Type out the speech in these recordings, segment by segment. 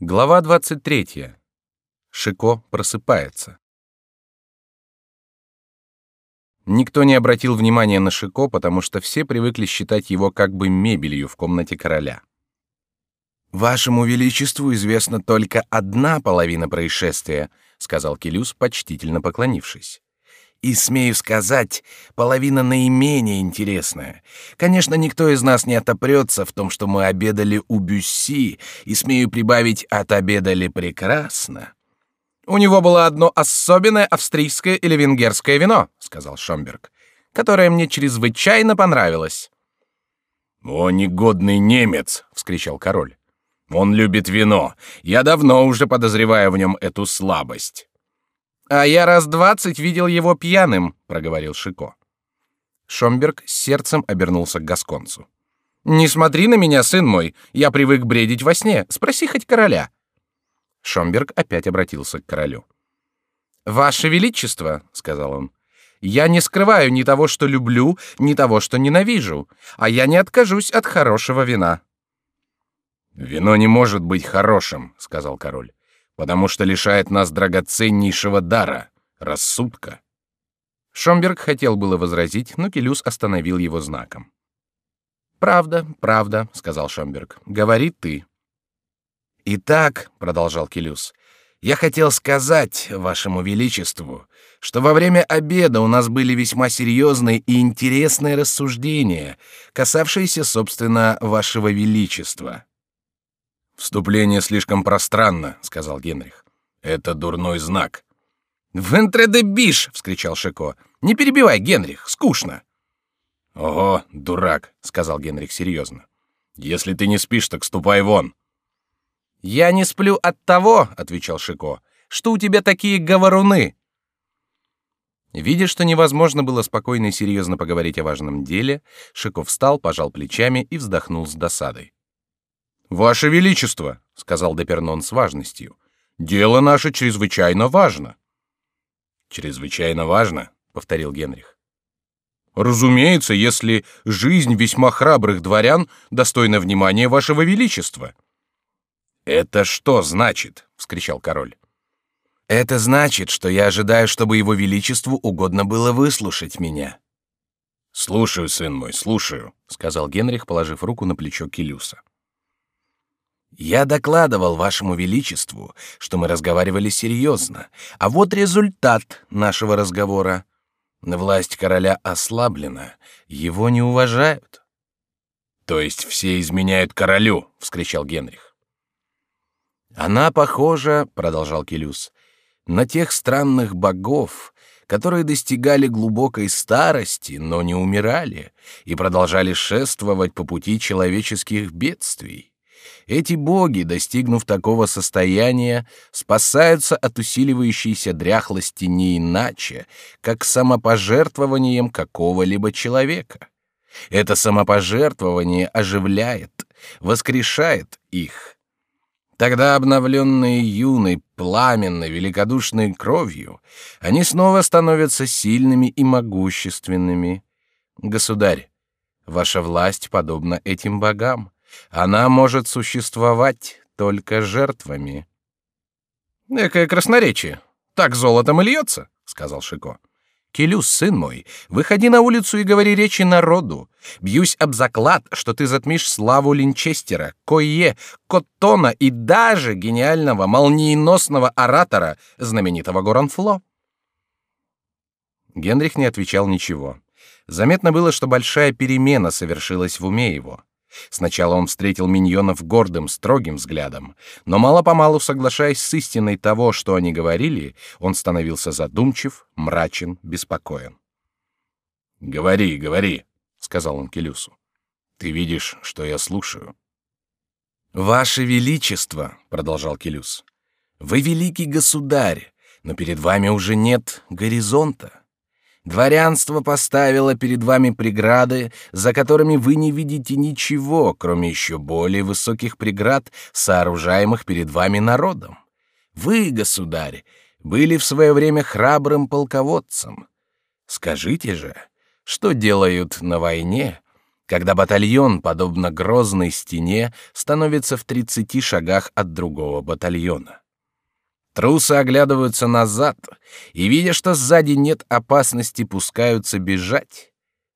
Глава 23. Шико просыпается. Никто не обратил внимания на Шико, потому что все привыкли считать его как бы мебелью в комнате короля. «Вашему Величеству известна только одна половина происшествия», — сказал Келюс, почтительно поклонившись. И, смею сказать, половина наименее интересная. Конечно, никто из нас не отопрется в том, что мы обедали у Бюсси, и, смею прибавить, отобедали прекрасно. «У него было одно особенное австрийское или венгерское вино», — сказал Шомберг, «которое мне чрезвычайно понравилось». «О, негодный немец!» — вскричал король. «Он любит вино. Я давно уже подозреваю в нем эту слабость». А я раз двадцать видел его пьяным, проговорил Шико. Шомберг сердцем обернулся к гасконцу. Не смотри на меня, сын мой, я привык бредить во сне. Спроси хоть короля. Шомберг опять обратился к королю. Ваше величество, сказал он, я не скрываю ни того, что люблю, ни того, что ненавижу, а я не откажусь от хорошего вина. Вино не может быть хорошим, сказал король потому что лишает нас драгоценнейшего дара — рассудка. Шомберг хотел было возразить, но Келюс остановил его знаком. «Правда, правда», — сказал Шомберг. «Говори ты». «Итак», — продолжал Келюс, — «я хотел сказать вашему величеству, что во время обеда у нас были весьма серьезные и интересные рассуждения, касавшиеся, собственно, вашего величества». Вступление слишком пространно, сказал Генрих. Это дурной знак. «Вентре де биш!» — вскричал Шико. «Не перебивай, Генрих, скучно!» «Ого, дурак!» — сказал Генрих серьезно. «Если ты не спишь, так ступай вон!» «Я не сплю от того!» — отвечал Шико. «Что у тебя такие говоруны?» Видя, что невозможно было спокойно и серьезно поговорить о важном деле, Шико встал, пожал плечами и вздохнул с досадой. Ваше величество, сказал Депернон с важностью, дело наше чрезвычайно важно. Чрезвычайно важно, повторил Генрих. Разумеется, если жизнь весьма храбрых дворян достойна внимания вашего величества. Это что значит? вскричал король. Это значит, что я ожидаю, чтобы его величеству угодно было выслушать меня. Слушаю, сын мой, слушаю, сказал Генрих, положив руку на плечо Килюса. Я докладывал вашему величеству, что мы разговаривали серьезно, а вот результат нашего разговора. Власть короля ослаблена, его не уважают. То есть все изменяют королю, вскричал Генрих. Она похожа, продолжал Келюс, на тех странных богов, которые достигали глубокой старости, но не умирали и продолжали шествовать по пути человеческих бедствий. Эти боги, достигнув такого состояния, спасаются от усиливающейся дряхлости не иначе, как самопожертвованием какого-либо человека. Это самопожертвование оживляет, воскрешает их. Тогда, обновленные юной, пламенной, великодушной кровью, они снова становятся сильными и могущественными. Государь, ваша власть подобна этим богам. Она может существовать только жертвами. Экое красноречие. Так золотом и льется, сказал Шико. Келюс, сын мой, выходи на улицу и говори речи народу. Бьюсь об заклад, что ты затмишь славу Линчестера, Койе, Коттона и даже гениального, молниеносного оратора, знаменитого Горанфло. Генрих не отвечал ничего. Заметно было, что большая перемена совершилась в уме его. Сначала он встретил миньонов гордым, строгим взглядом, но мало-помалу, соглашаясь с истиной того, что они говорили, он становился задумчив, мрачен, беспокоен. «Говори, говори», — сказал он Келюсу. «Ты видишь, что я слушаю». «Ваше Величество», — продолжал Келюс, — «вы великий государь, но перед вами уже нет горизонта. Дворянство поставило перед вами преграды, за которыми вы не видите ничего, кроме еще более высоких преград, сооружаемых перед вами народом. Вы, государь, были в свое время храбрым полководцем. Скажите же, что делают на войне когда батальон, подобно грозной стене, становится в тридцати шагах от другого батальона. Трусы оглядываются назад и, видя, что сзади нет опасности, пускаются бежать.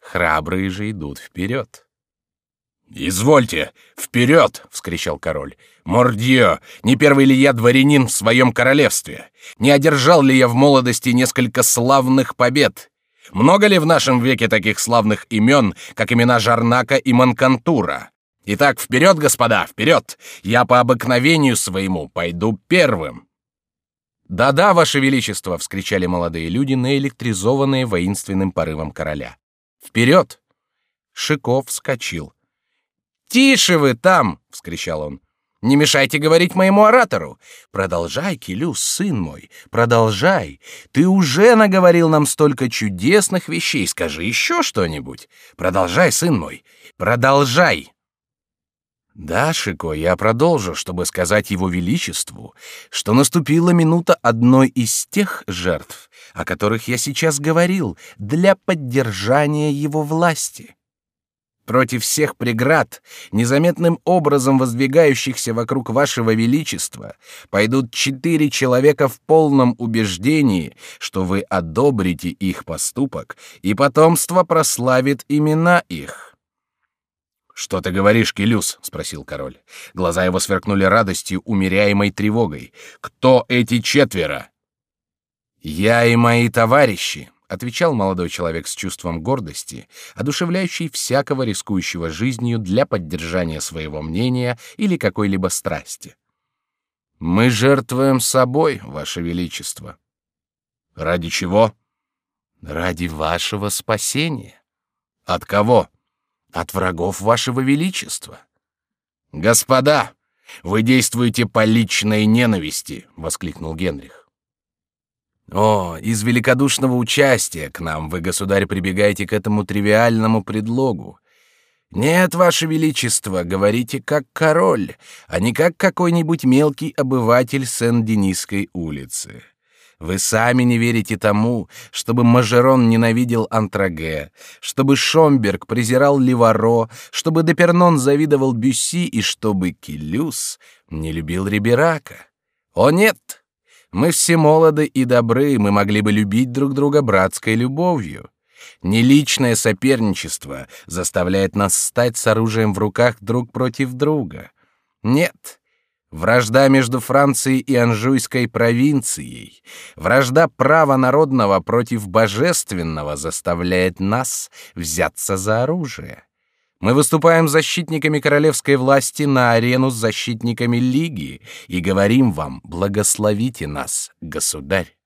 Храбрые же идут вперед. «Извольте, вперед!» — вскричал король. «Мордье! Не первый ли я дворянин в своем королевстве? Не одержал ли я в молодости несколько славных побед? Много ли в нашем веке таких славных имен, как имена Жарнака и Манкантура? Итак, вперед, господа, вперед! Я по обыкновению своему пойду первым!» «Да-да, ваше величество!» — вскричали молодые люди, наэлектризованные воинственным порывом короля. «Вперед!» Шиков вскочил. «Тише вы там!» — вскричал он. «Не мешайте говорить моему оратору! Продолжай, Келюс, сын мой, продолжай! Ты уже наговорил нам столько чудесных вещей, скажи еще что-нибудь! Продолжай, сын мой, продолжай!» Да, Шико, я продолжу, чтобы сказать его величеству, что наступила минута одной из тех жертв, о которых я сейчас говорил, для поддержания его власти. Против всех преград, незаметным образом воздвигающихся вокруг вашего величества, пойдут четыре человека в полном убеждении, что вы одобрите их поступок, и потомство прославит имена их. Что ты говоришь, Келюс? – спросил король. Глаза его сверкнули радостью, умеряемой тревогой. Кто эти четверо? Я и мои товарищи, отвечал молодой человек с чувством гордости, одушевляющий всякого рискующего жизнью для поддержания своего мнения или какой-либо страсти. Мы жертвуем собой, ваше величество. Ради чего? Ради вашего спасения. От кого? От врагов вашего величества. Господа, вы действуете по личной ненависти, воскликнул Генрих. О, из великодушного участия к нам вы, государь, прибегаете к этому тривиальному предлогу. Нет, ваше величество, говорите как король, а не как какой-нибудь мелкий обыватель Сен-Денисской улицы. Вы сами не верите тому, чтобы Мажерон ненавидел Антраге, чтобы Шомберг презирал Ливаро, чтобы Депернон завидовал Бюсси и чтобы Килюс не любил Риберака. О нет! Мы все молоды и добры, мы могли бы любить друг друга братской любовью. Не личное соперничество заставляет нас стать с оружием в руках друг против друга. Нет, вражда между Францией и Анжуйской провинцией, вражда права народного против божественного заставляет нас взяться за оружие. Мы выступаем защитниками королевской власти на арену с защитниками лиги и говорим вам: благословите нас, государь.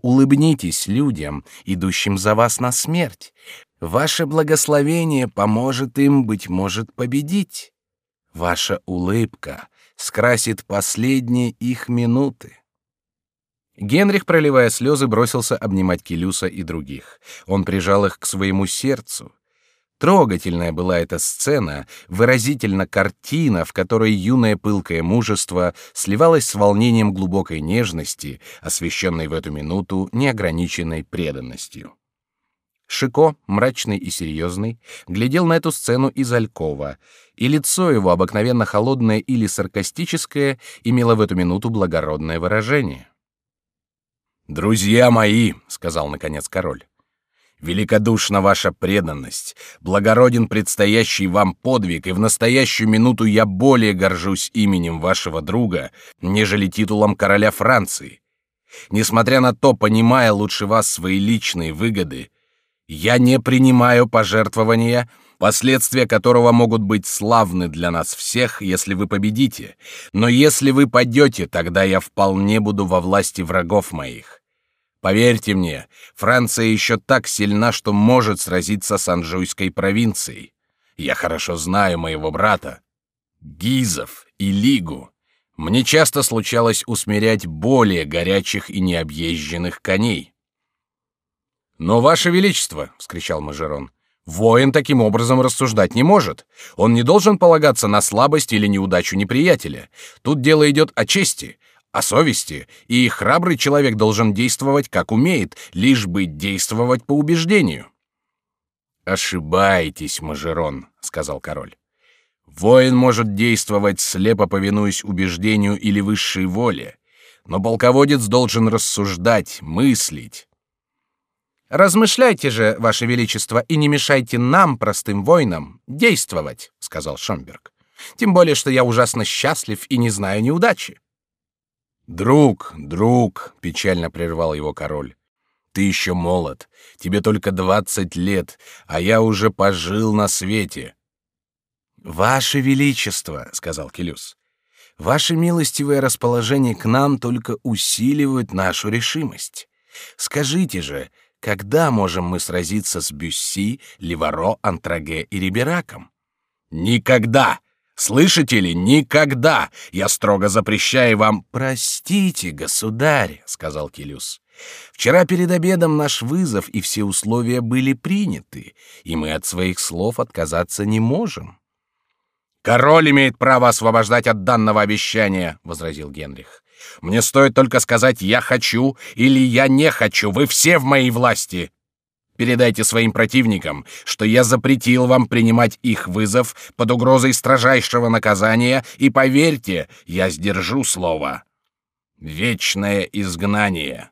Улыбнитесь людям, идущим за вас на смерть. Ваше благословение поможет им, быть может, победить. Ваша улыбка скрасит последние их минуты. Генрих, проливая слезы, бросился обнимать Келюса и других. Он прижал их к своему сердцу. Трогательная была эта сцена, выразительна картина, в которой юное пылкое мужество сливалось с волнением глубокой нежности, освещенной в эту минуту неограниченной преданностью. Шико, мрачный и серьезный, глядел на эту сцену из алькова, и лицо его, обыкновенно холодное или саркастическое, имело в эту минуту благородное выражение. «Друзья мои», — сказал наконец король, Великодушна ваша преданность, благороден предстоящий вам подвиг, и в настоящую минуту я более горжусь именем вашего друга, нежели титулом короля Франции. Несмотря на то, понимая лучше вас свои личные выгоды, я не принимаю пожертвования, последствия которого могут быть славны для нас всех, если вы победите. Но если вы падете, тогда я вполне буду во власти врагов моих. Поверьте мне, Франция еще так сильна, что может сразиться с Анжуйской провинцией. Я хорошо знаю моего брата, Гизов и Лигу. Мне часто случалось усмирять более горячих и необъезженных коней. Но ваше величество, вскричал Мажерон, воин таким образом рассуждать не может. Он не должен полагаться на слабость или неудачу неприятеля. Тут дело идет о чести, о совести, и храбрый человек должен действовать как умеет, лишь бы действовать по убеждению. Ошибаетесь, Мажерон, сказал король. Воин может действовать слепо повинуясь убеждению или высшей воле, но полководец должен рассуждать, мыслить. Размышляйте же, ваше величество, и не мешайте нам, простым воинам, действовать, сказал Шомберг. Тем более, что я ужасно счастлив и не знаю неудачи. Друг, друг, печально прервал его король. Ты еще молод, тебе только двадцать лет, а я уже пожил на свете. Ваше величество, сказал Келюс, ваше милостивое расположение к нам только усиливает нашу решимость. Скажите же, когда можем мы сразиться с Бюсси, Ливаро, Антраге и Рибераком? Никогда! Слышите ли, никогда! Я строго запрещаю вам... Простите, государь, сказал Келюс. Вчера перед обедом наш вызов и все условия были приняты, и мы от своих слов отказаться не можем. Король имеет право освобождать от данного обещания, возразил Генрих. Мне стоит только сказать «я хочу» или «я не хочу». Вы все в моей власти. Передайте своим противникам, что я запретил вам принимать их вызов под угрозой строжайшего наказания, и поверьте, я сдержу слово. Вечное изгнание.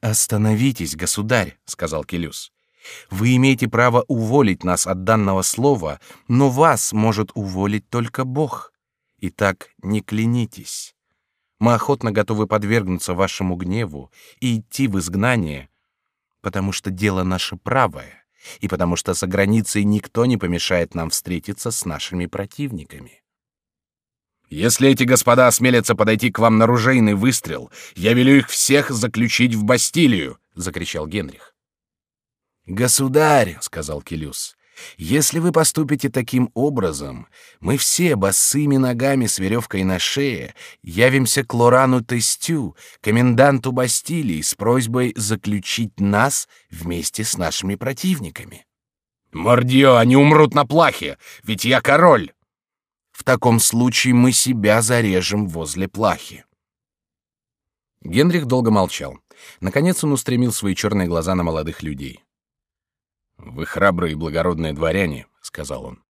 Остановитесь, государь, сказал Келюс. Вы имеете право уволить нас от данного слова, но вас может уволить только Бог. Итак, не клянитесь. Мы охотно готовы подвергнуться вашему гневу и идти в изгнание, потому что дело наше правое, и потому что за границей никто не помешает нам встретиться с нашими противниками. Если эти господа осмелятся подойти к вам на ружейный выстрел, я велю их всех заключить в Бастилию, закричал Генрих. Государь, сказал Келюс, если вы поступите таким образом, мы все босыми ногами с веревкой на шее явимся к Лорану Тестю, коменданту Бастилии, с просьбой заключить нас вместе с нашими противниками. Мордио, они умрут на плахе, ведь я король. В таком случае мы себя зарежем возле плахи. Генрих долго молчал. Наконец он устремил свои черные глаза на молодых людей. Вы храбрые и благородные дворяне, сказал он.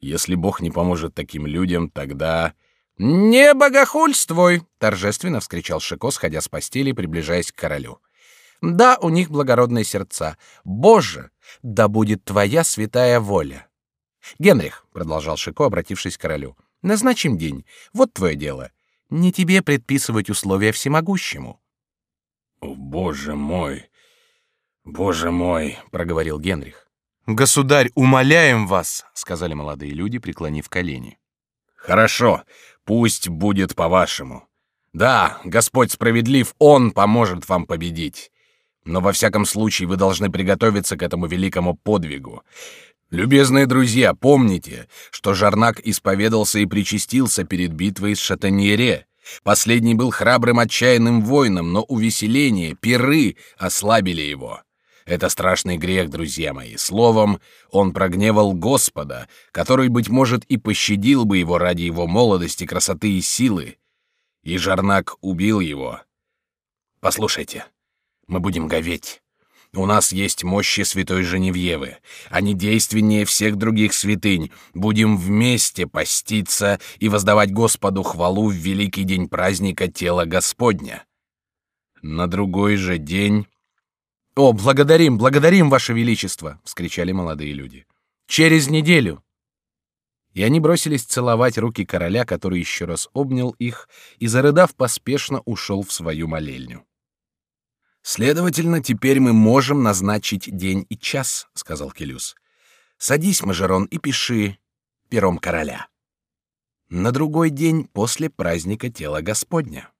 Если Бог не поможет таким людям, тогда не богохульствуй, торжественно вскричал Шико, сходя с постели и приближаясь к королю. Да, у них благородные сердца. Боже, да будет твоя святая воля. Генрих, продолжал Шико, обратившись к королю, назначим день. Вот твое дело. Не тебе предписывать условия всемогущему. О, боже мой, Боже мой, проговорил Генрих. Государь, умоляем вас, сказали молодые люди, преклонив колени. Хорошо, пусть будет по-вашему. Да, Господь справедлив, Он поможет вам победить. Но во всяком случае вы должны приготовиться к этому великому подвигу. Любезные друзья, помните, что Жарнак исповедался и причастился перед битвой с Шатаньере. Последний был храбрым отчаянным воином, но увеселение, пиры ослабили его. Это страшный грех, друзья мои. Словом, он прогневал Господа, который, быть может, и пощадил бы его ради его молодости, красоты и силы. И Жарнак убил его. Послушайте, мы будем говеть. У нас есть мощи святой Женевьевы. Они действеннее всех других святынь. Будем вместе поститься и воздавать Господу хвалу в великий день праздника тела Господня. На другой же день «О, благодарим, благодарим, Ваше Величество!» — вскричали молодые люди. «Через неделю!» И они бросились целовать руки короля, который еще раз обнял их и, зарыдав, поспешно ушел в свою молельню. «Следовательно, теперь мы можем назначить день и час», — сказал Келюс. «Садись, Мажерон, и пиши пером короля. На другой день после праздника тела Господня».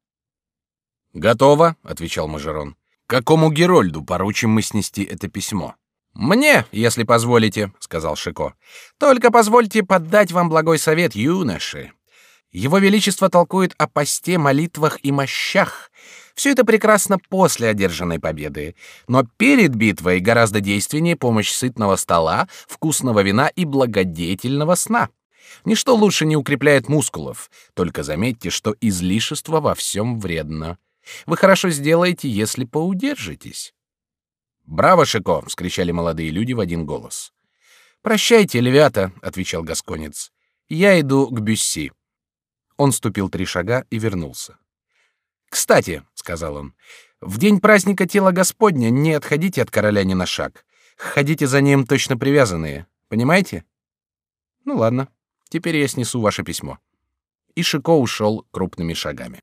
«Готово», — отвечал Мажерон. Какому Герольду поручим мы снести это письмо? Мне, если позволите, сказал Шико. Только позвольте поддать вам благой совет, юноши. Его величество толкует о посте, молитвах и мощах. Все это прекрасно после одержанной победы, но перед битвой гораздо действеннее помощь сытного стола, вкусного вина и благодетельного сна. Ничто лучше не укрепляет мускулов. Только заметьте, что излишество во всем вредно. Вы хорошо сделаете, если поудержитесь. Браво, Шико! – вскричали молодые люди в один голос. Прощайте, левята, отвечал гасконец. Я иду к Бюсси. Он ступил три шага и вернулся. Кстати, сказал он, в день праздника тела Господня не отходите от короля ни на шаг. Ходите за ним точно привязанные. Понимаете? Ну ладно. Теперь я снесу ваше письмо. И Шико ушел крупными шагами.